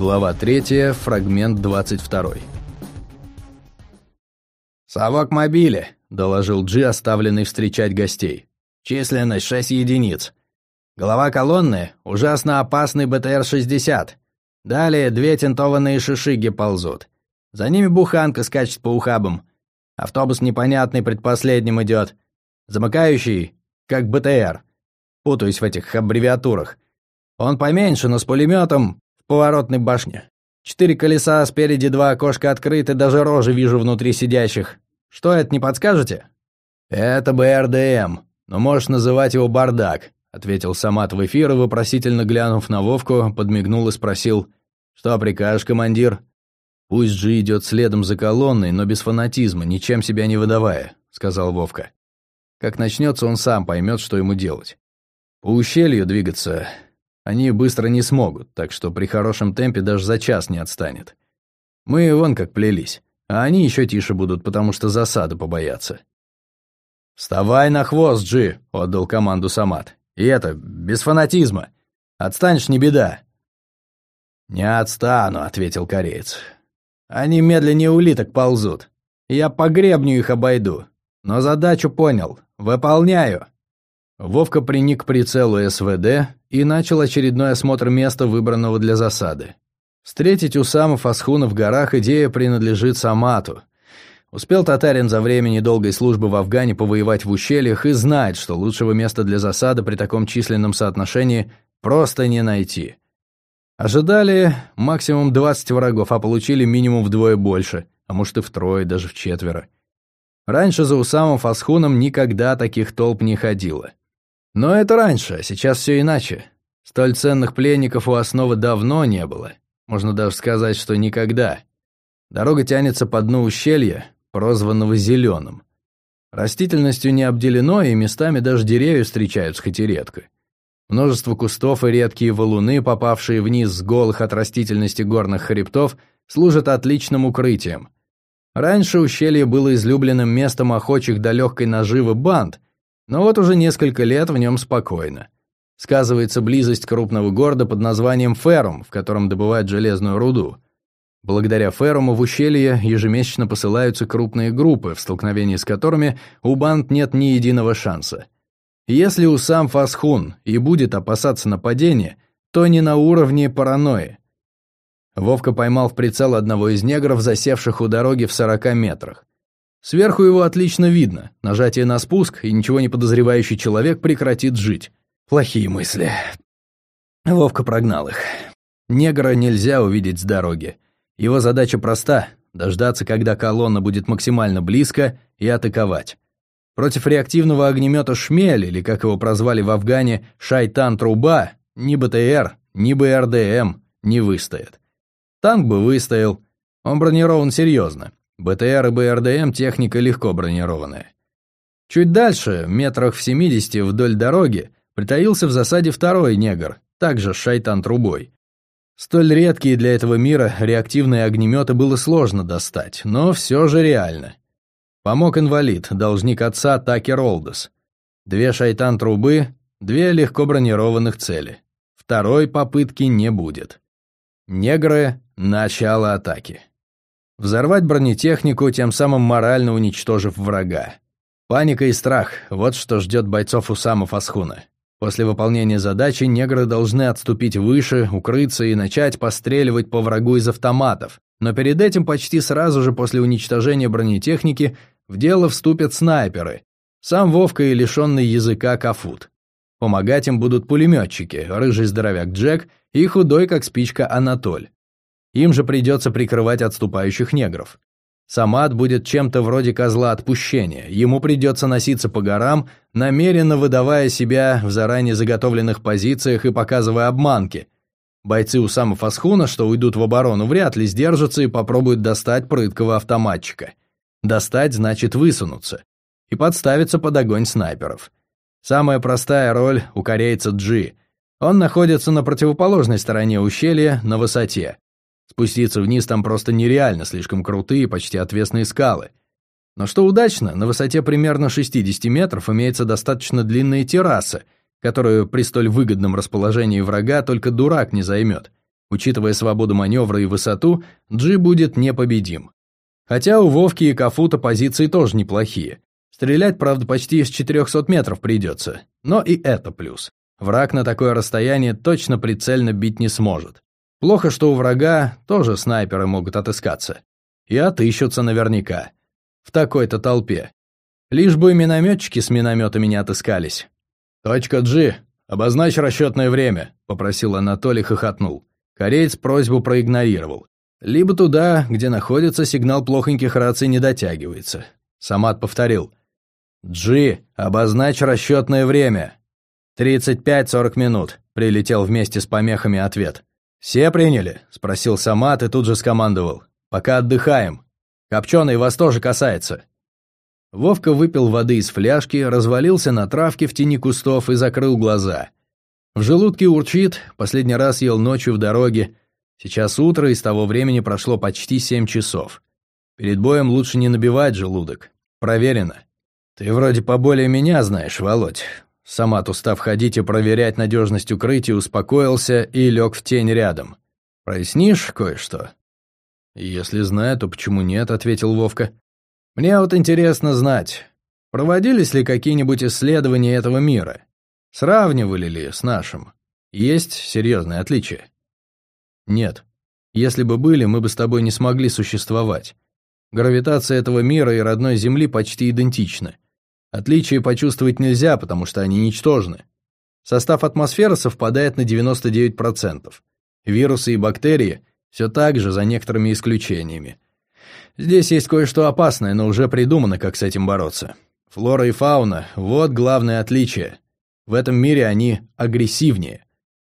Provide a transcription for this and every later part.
Глава 3, фрагмент 22. «Совок мобили», — доложил Джи, оставленный встречать гостей. «Численность 6 единиц. Голова колонны — ужасно опасный БТР-60. Далее две тентованные шишиги ползут. За ними буханка скачет по ухабам. Автобус непонятный предпоследним идет. Замыкающий, как БТР. Путаюсь в этих аббревиатурах. Он поменьше, но с пулеметом поворотной башне. Четыре колеса, спереди два окошка открыты, даже рожи вижу внутри сидящих. Что это, не подскажете?» «Это БРДМ, но можешь называть его бардак», — ответил Самат в эфир и, вопросительно глянув на Вовку, подмигнул и спросил, «Что прикажешь, командир?» «Пусть же идет следом за колонной, но без фанатизма, ничем себя не выдавая», — сказал Вовка. «Как начнется, он сам поймет, что ему делать. По ущелью двигаться они быстро не смогут, так что при хорошем темпе даже за час не отстанет. Мы вон как плелись, а они еще тише будут, потому что засады побоятся. «Вставай на хвост, Джи!» — отдал команду Самат. «И это, без фанатизма. Отстанешь, не беда». «Не отстану», — ответил кореец. «Они медленнее улиток ползут. Я по гребню их обойду. Но задачу понял. Выполняю». Вовка приник к прицелу СВД и начал очередной осмотр места, выбранного для засады. Встретить Усамов Асхуна в горах идея принадлежит Самату. Успел татарин за время недолгой службы в Афгане повоевать в ущельях и знает, что лучшего места для засады при таком численном соотношении просто не найти. Ожидали максимум 20 врагов, а получили минимум вдвое больше, а может и втрое, даже в четверо. Раньше за Усамом Фасхуном никогда таких толп не ходило. Но это раньше, а сейчас все иначе. Столь ценных пленников у основы давно не было. Можно даже сказать, что никогда. Дорога тянется по дну ущелья, прозванного Зеленым. Растительностью не обделено, и местами даже деревья встречаются хоть и редко. Множество кустов и редкие валуны, попавшие вниз с голых от растительности горных хребтов, служат отличным укрытием. Раньше ущелье было излюбленным местом охочих до легкой наживы банд, но вот уже несколько лет в нем спокойно. Сказывается близость крупного города под названием Ферум, в котором добывают железную руду. Благодаря Феруму в ущелье ежемесячно посылаются крупные группы, в столкновении с которыми у банд нет ни единого шанса. Если у сам Фасхун и будет опасаться нападения, то не на уровне паранойи. Вовка поймал в прицел одного из негров, засевших у дороги в 40 метрах. Сверху его отлично видно. Нажатие на спуск, и ничего не подозревающий человек прекратит жить. Плохие мысли. Вовка прогнал их. Негра нельзя увидеть с дороги. Его задача проста — дождаться, когда колонна будет максимально близко, и атаковать. Против реактивного огнемета «Шмель», или как его прозвали в Афгане, «Шайтан-труба», ни БТР, ни БРДМ не выстоят. Танк бы выстоял. Он бронирован серьезно. БТР и БРДМ техника легко бронированная. Чуть дальше, метрах в 70 вдоль дороги, притаился в засаде второй негр, также шайтан-трубой. Столь редкие для этого мира реактивные огнеметы было сложно достать, но все же реально. Помог инвалид, должник отца Такер Олдес. Две шайтан-трубы, две легко бронированных цели. Второй попытки не будет. Негры — начало атаки. Взорвать бронетехнику, тем самым морально уничтожив врага. Паника и страх – вот что ждет бойцов Усамов Асхуна. После выполнения задачи негры должны отступить выше, укрыться и начать постреливать по врагу из автоматов. Но перед этим почти сразу же после уничтожения бронетехники в дело вступят снайперы. Сам Вовка и лишенный языка Кафут. Помогать им будут пулеметчики, рыжий здоровяк Джек и худой как спичка Анатоль. Им же придется прикрывать отступающих негров. Самат будет чем-то вроде козла отпущения. Ему придется носиться по горам, намеренно выдавая себя в заранее заготовленных позициях и показывая обманки. Бойцы у самого Асхуна, что уйдут в оборону, вряд ли сдержатся и попробуют достать прыткого автоматчика. Достать значит высунуться. И подставиться под огонь снайперов. Самая простая роль у корейца Джи. Он находится на противоположной стороне ущелья, на высоте. Спуститься вниз там просто нереально, слишком крутые, почти отвесные скалы. Но что удачно, на высоте примерно 60 метров имеется достаточно длинная терраса, которую при столь выгодном расположении врага только дурак не займет. Учитывая свободу маневра и высоту, Джи будет непобедим. Хотя у Вовки и Кафута позиции тоже неплохие. Стрелять, правда, почти с 400 метров придется, но и это плюс. Враг на такое расстояние точно прицельно бить не сможет. Плохо, что у врага тоже снайперы могут отыскаться. И отыщутся наверняка. В такой-то толпе. Лишь бы минометчики с минометами не отыскались. «Точка G, обозначь расчетное время», — попросил Анатолий, хохотнул. Кореец просьбу проигнорировал. Либо туда, где находится, сигнал плохоньких раций не дотягивается. Самат повторил. «G, обозначь расчетное время». «Тридцать пять-сорок минут», — прилетел вместе с помехами ответ. «Все приняли?» — спросил Самат и тут же скомандовал. «Пока отдыхаем. Копченый вас тоже касается». Вовка выпил воды из фляжки, развалился на травке в тени кустов и закрыл глаза. В желудке урчит, последний раз ел ночью в дороге. Сейчас утро, и с того времени прошло почти семь часов. Перед боем лучше не набивать желудок. Проверено. Ты вроде поболее меня знаешь, Володь. Самат, устав ходить и проверять надежность укрытия, успокоился и лег в тень рядом. «Прояснишь кое-что?» «Если знаю, то почему нет?» — ответил Вовка. «Мне вот интересно знать, проводились ли какие-нибудь исследования этого мира? Сравнивали ли с нашим? Есть серьезные отличия?» «Нет. Если бы были, мы бы с тобой не смогли существовать. Гравитация этого мира и родной Земли почти идентичны. Отличия почувствовать нельзя, потому что они ничтожны. Состав атмосферы совпадает на 99%. Вирусы и бактерии все так же, за некоторыми исключениями. Здесь есть кое-что опасное, но уже придумано, как с этим бороться. Флора и фауна – вот главное отличие. В этом мире они агрессивнее.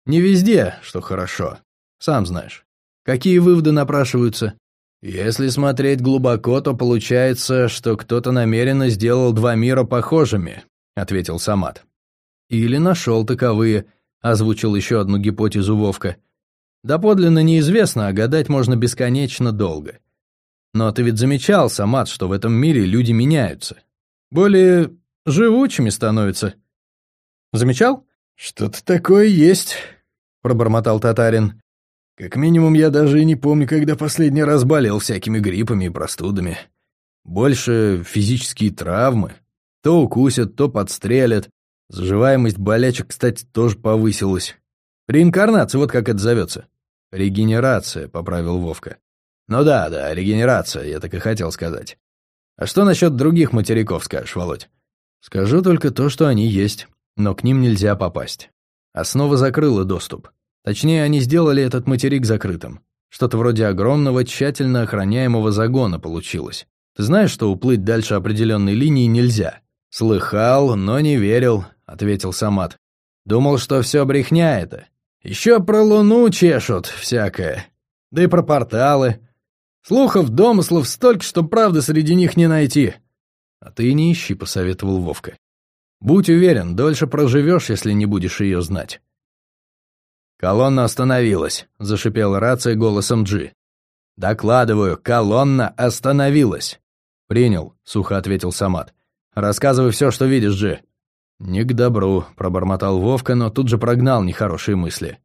Не везде, что хорошо. Сам знаешь. Какие выводы напрашиваются? Если смотреть глубоко, то получается, что кто-то намеренно сделал два мира похожими, ответил Самат. Или нашел таковые, озвучил еще одну гипотезу Вовка. Доподлинно неизвестно, а гадать можно бесконечно долго. Но ты ведь замечал, Самат, что в этом мире люди меняются. Более живучими становятся. Замечал? Что-то такое есть, пробормотал татарин. Как минимум, я даже и не помню, когда последний раз болел всякими гриппами и простудами. Больше физические травмы. То укусят, то подстрелят. Заживаемость болячек, кстати, тоже повысилась. Реинкарнация, вот как это зовется. Регенерация, поправил Вовка. Ну да, да, регенерация, я так и хотел сказать. А что насчет других материков скажешь, Володь? Скажу только то, что они есть, но к ним нельзя попасть. Основа закрыла доступ. Точнее, они сделали этот материк закрытым. Что-то вроде огромного, тщательно охраняемого загона получилось. Ты знаешь, что уплыть дальше определенной линии нельзя? Слыхал, но не верил, ответил Самат. Думал, что все брехня это. Еще про Луну чешут всякое. Да и про порталы. Слухов, домыслов столько, что правды среди них не найти. А ты не ищи, посоветовал Вовка. Будь уверен, дольше проживешь, если не будешь ее знать. «Колонна остановилась», — зашипела рация голосом Джи. «Докладываю, колонна остановилась». «Принял», — сухо ответил Самат. «Рассказывай все, что видишь, Джи». «Не к добру», — пробормотал Вовка, но тут же прогнал нехорошие мысли.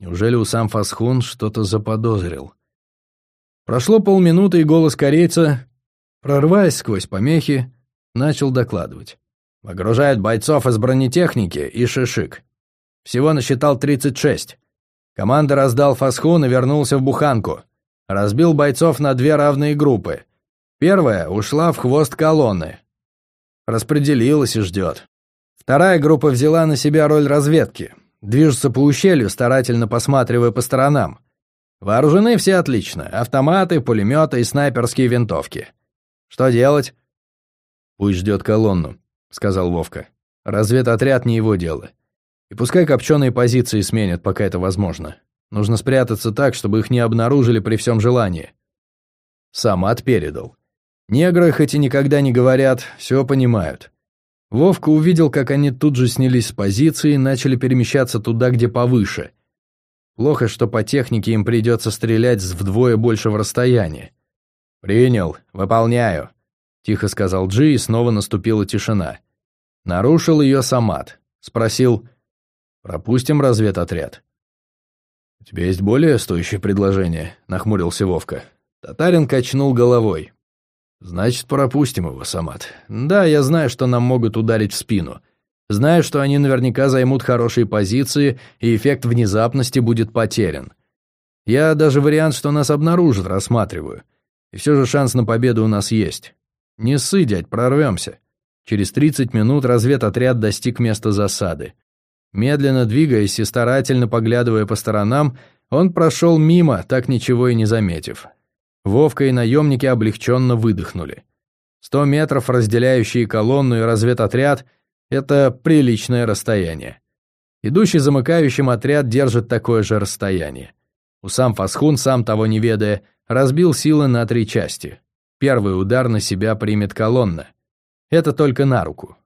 Неужели у сам Фасхун что-то заподозрил? Прошло полминуты, и голос корейца, прорваясь сквозь помехи, начал докладывать. «Выгружают бойцов из бронетехники и шишик. Всего насчитал 36. Команда раздал фасхун и вернулся в буханку. Разбил бойцов на две равные группы. Первая ушла в хвост колонны. Распределилась и ждет. Вторая группа взяла на себя роль разведки. Движется по ущелью, старательно посматривая по сторонам. Вооружены все отлично. Автоматы, пулеметы и снайперские винтовки. Что делать? «Пусть ждет колонну», — сказал Вовка. «Разведотряд не его дело. И пускай копченые позиции сменят, пока это возможно. Нужно спрятаться так, чтобы их не обнаружили при всем желании. Самат передал. Негры, хоть и никогда не говорят, все понимают. Вовка увидел, как они тут же снялись с позиции и начали перемещаться туда, где повыше. Плохо, что по технике им придется стрелять с вдвое большего расстояния. «Принял, выполняю», — тихо сказал Джи, и снова наступила тишина. Нарушил ее Самат. Спросил, Пропустим разведотряд. «У тебя есть более стоящее предложение?» — нахмурился Вовка. Татарин качнул головой. «Значит, пропустим его, Самат. Да, я знаю, что нам могут ударить в спину. Знаю, что они наверняка займут хорошие позиции, и эффект внезапности будет потерян. Я даже вариант, что нас обнаружат, рассматриваю. И все же шанс на победу у нас есть. Не ссы, дядь, прорвемся». Через 30 минут разведотряд достиг места засады. Медленно двигаясь и старательно поглядывая по сторонам, он прошел мимо, так ничего и не заметив. Вовка и наемники облегченно выдохнули. Сто метров, разделяющие колонну и разведотряд, это приличное расстояние. Идущий замыкающим отряд держит такое же расстояние. У сам Фасхун, сам того не ведая, разбил силы на три части. Первый удар на себя примет колонна. Это только на руку.